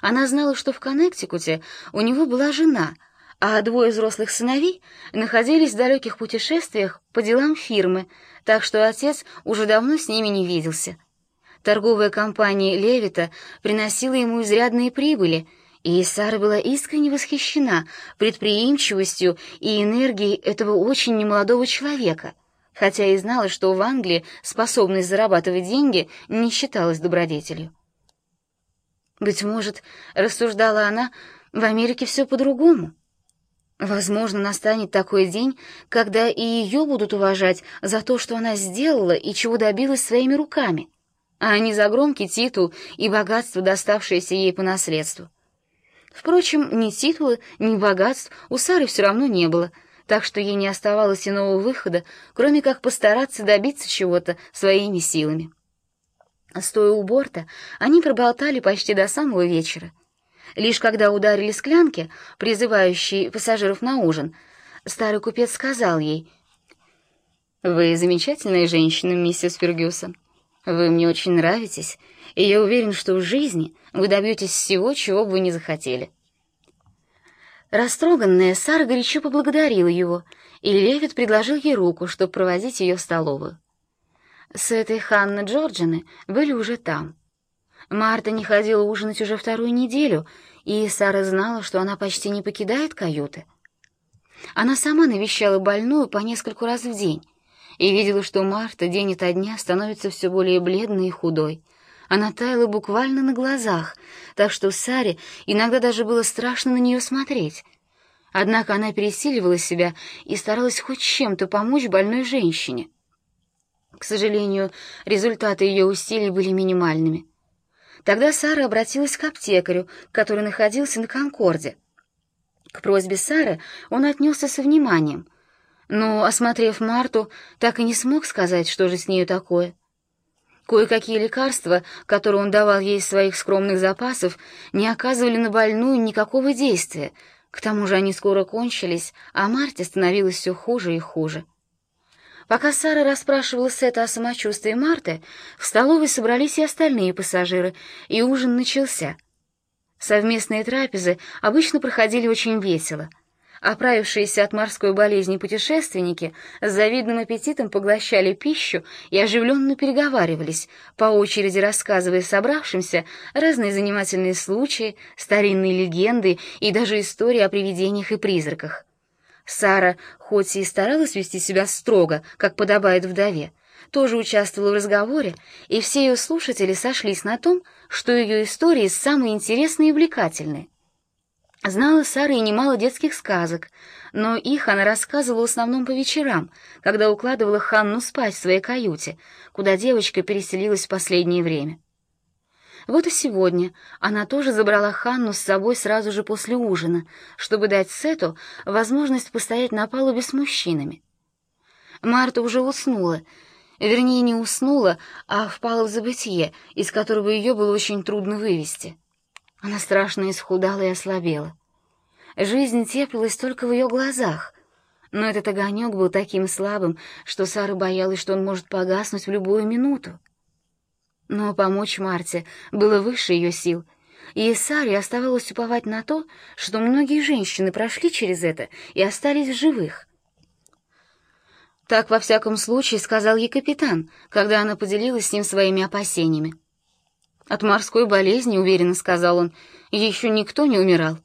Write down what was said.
Она знала, что в Коннектикуте у него была жена, а двое взрослых сыновей находились в далеких путешествиях по делам фирмы, так что отец уже давно с ними не виделся. Торговая компания Левита приносила ему изрядные прибыли, и Сара была искренне восхищена предприимчивостью и энергией этого очень немолодого человека, хотя и знала, что в Англии способность зарабатывать деньги не считалась добродетелью. Быть может, рассуждала она, в Америке все по-другому. Возможно, настанет такой день, когда и ее будут уважать за то, что она сделала и чего добилась своими руками, а не за громкий титул и богатство, доставшееся ей по наследству. Впрочем, ни титула, ни богатств у Сары все равно не было, так что ей не оставалось иного выхода, кроме как постараться добиться чего-то своими силами. Стоя у борта, они проболтали почти до самого вечера. Лишь когда ударили склянки, призывающие пассажиров на ужин, старый купец сказал ей, «Вы замечательная женщина, миссис Фергюсон. Вы мне очень нравитесь, и я уверен, что в жизни вы добьетесь всего, чего бы вы не захотели». Растроганная, Сара горячо поблагодарила его, и Левит предложил ей руку, чтобы проводить ее в столовую. С этой Ханны Джорджины были уже там. Марта не ходила ужинать уже вторую неделю, и Сара знала, что она почти не покидает каюты. Она сама навещала больную по нескольку раз в день и видела, что Марта день ото дня становится все более бледной и худой. Она таяла буквально на глазах, так что Саре иногда даже было страшно на нее смотреть. Однако она пересиливала себя и старалась хоть чем-то помочь больной женщине. К сожалению, результаты ее усилий были минимальными. Тогда Сара обратилась к аптекарю, который находился на Конкорде. К просьбе Сары он отнесся со вниманием, но, осмотрев Марту, так и не смог сказать, что же с нею такое. Кое-какие лекарства, которые он давал ей из своих скромных запасов, не оказывали на больную никакого действия, к тому же они скоро кончились, а Марте становилось все хуже и хуже. Пока Сара расспрашивала Сета о самочувствии Марты, в столовой собрались и остальные пассажиры, и ужин начался. Совместные трапезы обычно проходили очень весело. Оправившиеся от морской болезни путешественники с завидным аппетитом поглощали пищу и оживленно переговаривались, по очереди рассказывая собравшимся разные занимательные случаи, старинные легенды и даже истории о привидениях и призраках. Сара, хоть и старалась вести себя строго, как подобает вдове, тоже участвовала в разговоре, и все ее слушатели сошлись на том, что ее истории самые интересные и увлекательные. Знала Сара и немало детских сказок, но их она рассказывала в основном по вечерам, когда укладывала Ханну спать в своей каюте, куда девочка переселилась в последнее время. Вот и сегодня она тоже забрала Ханну с собой сразу же после ужина, чтобы дать Сету возможность постоять на палубе с мужчинами. Марта уже уснула, вернее, не уснула, а впала в забытье, из которого ее было очень трудно вывести. Она страшно исхудала и ослабела. Жизнь теплилась только в ее глазах, но этот огонек был таким слабым, что Сара боялась, что он может погаснуть в любую минуту. Но помочь Марте было выше ее сил, и Саре оставалось уповать на то, что многие женщины прошли через это и остались в живых. Так, во всяком случае, сказал ей капитан, когда она поделилась с ним своими опасениями. «От морской болезни, — уверенно сказал он, — еще никто не умирал.